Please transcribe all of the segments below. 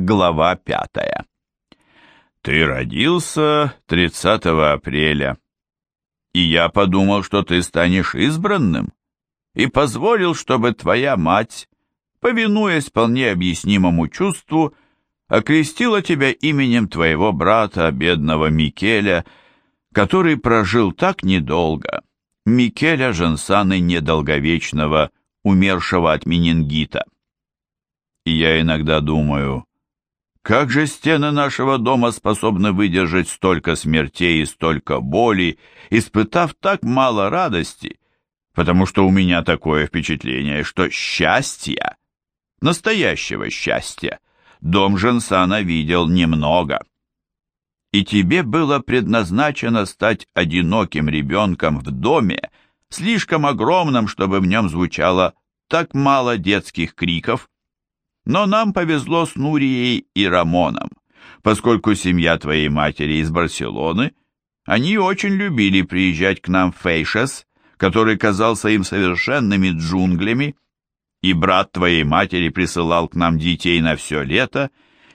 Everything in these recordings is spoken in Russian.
Глава пятая. Ты родился 30 апреля, и я подумал, что ты станешь избранным, и позволил, чтобы твоя мать, повинуясь вполне объяснимому чувству, окрестила тебя именем твоего брата, бедного Микеля, который прожил так недолго, Микеля Жансаны Недолговечного, умершего от менингита. И я иногда думаю, как же стены нашего дома способны выдержать столько смертей и столько боли, испытав так мало радости, потому что у меня такое впечатление, что счастья, настоящего счастья, дом Жансана видел немного. И тебе было предназначено стать одиноким ребенком в доме, слишком огромном, чтобы в нем звучало так мало детских криков, но нам повезло с Нурией и Рамоном. Поскольку семья твоей матери из Барселоны, они очень любили приезжать к нам в Фейшес, который казался им совершенными джунглями, и брат твоей матери присылал к нам детей на все лето,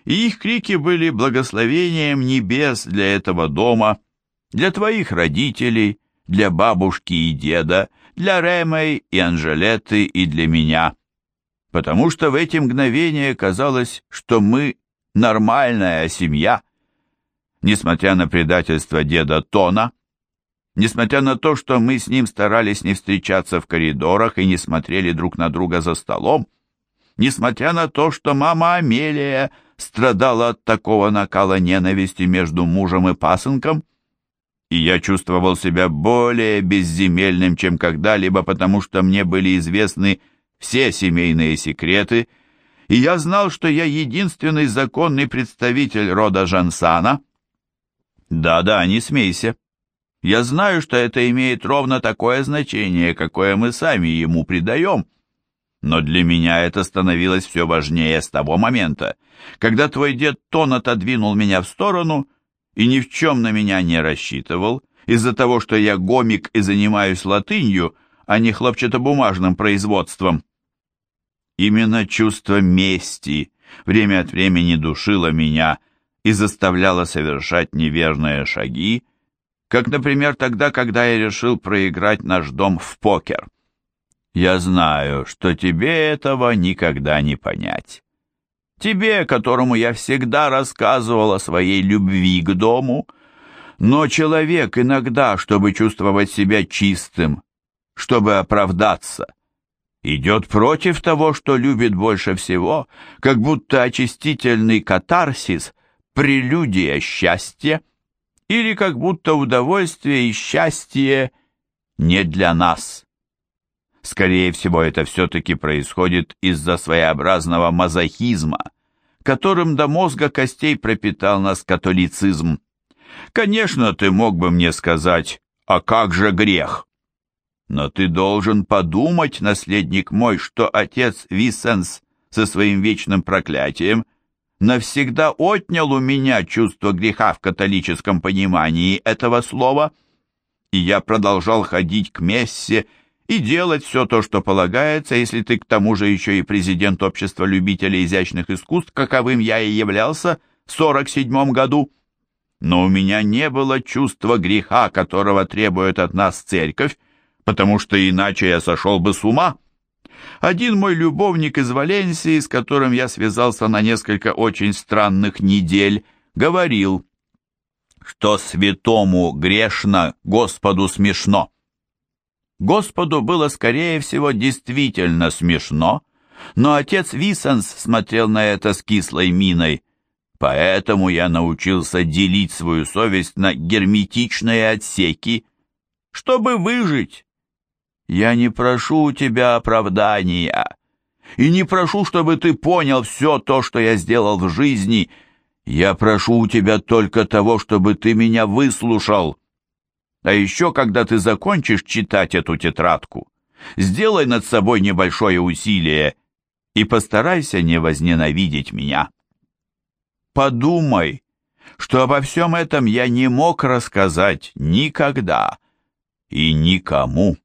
и их крики были благословением небес для этого дома, для твоих родителей, для бабушки и деда, для Ремей и Анжелеты и для меня потому что в эти мгновения казалось, что мы нормальная семья. Несмотря на предательство деда Тона, несмотря на то, что мы с ним старались не встречаться в коридорах и не смотрели друг на друга за столом, несмотря на то, что мама Амелия страдала от такого накала ненависти между мужем и пасынком, и я чувствовал себя более безземельным, чем когда-либо, потому что мне были известны все семейные секреты, и я знал, что я единственный законный представитель рода Жансана. Да-да, не смейся. Я знаю, что это имеет ровно такое значение, какое мы сами ему придаем. Но для меня это становилось все важнее с того момента, когда твой дед Тон отодвинул меня в сторону и ни в чем на меня не рассчитывал, из-за того, что я гомик и занимаюсь латынью, а не хлопчатобумажным производством. Именно чувство мести время от времени душило меня и заставляло совершать неверные шаги, как, например, тогда, когда я решил проиграть наш дом в покер. Я знаю, что тебе этого никогда не понять. Тебе, которому я всегда рассказывал о своей любви к дому, но человек иногда, чтобы чувствовать себя чистым, чтобы оправдаться, идет против того, что любит больше всего, как будто очистительный катарсис – прелюдия счастья, или как будто удовольствие и счастье не для нас. Скорее всего, это все-таки происходит из-за своеобразного мазохизма, которым до мозга костей пропитал нас католицизм. Конечно, ты мог бы мне сказать, а как же грех? Но ты должен подумать, наследник мой, что отец Виссенс со своим вечным проклятием навсегда отнял у меня чувство греха в католическом понимании этого слова, и я продолжал ходить к мессе и делать все то, что полагается, если ты к тому же еще и президент общества любителей изящных искусств, каковым я и являлся в сорок седьмом году. Но у меня не было чувства греха, которого требует от нас церковь, потому что иначе я сошел бы с ума. Один мой любовник из Валенсии, с которым я связался на несколько очень странных недель, говорил, что святому грешно, Господу смешно. Господу было, скорее всего, действительно смешно, но отец Висенс смотрел на это с кислой миной, поэтому я научился делить свою совесть на герметичные отсеки, чтобы выжить, я не прошу у тебя оправдания и не прошу, чтобы ты понял все то, что я сделал в жизни. Я прошу у тебя только того, чтобы ты меня выслушал. А еще, когда ты закончишь читать эту тетрадку, сделай над собой небольшое усилие и постарайся не возненавидеть меня. Подумай, что обо всем этом я не мог рассказать никогда и никому.